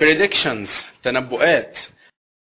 predictions تنبؤات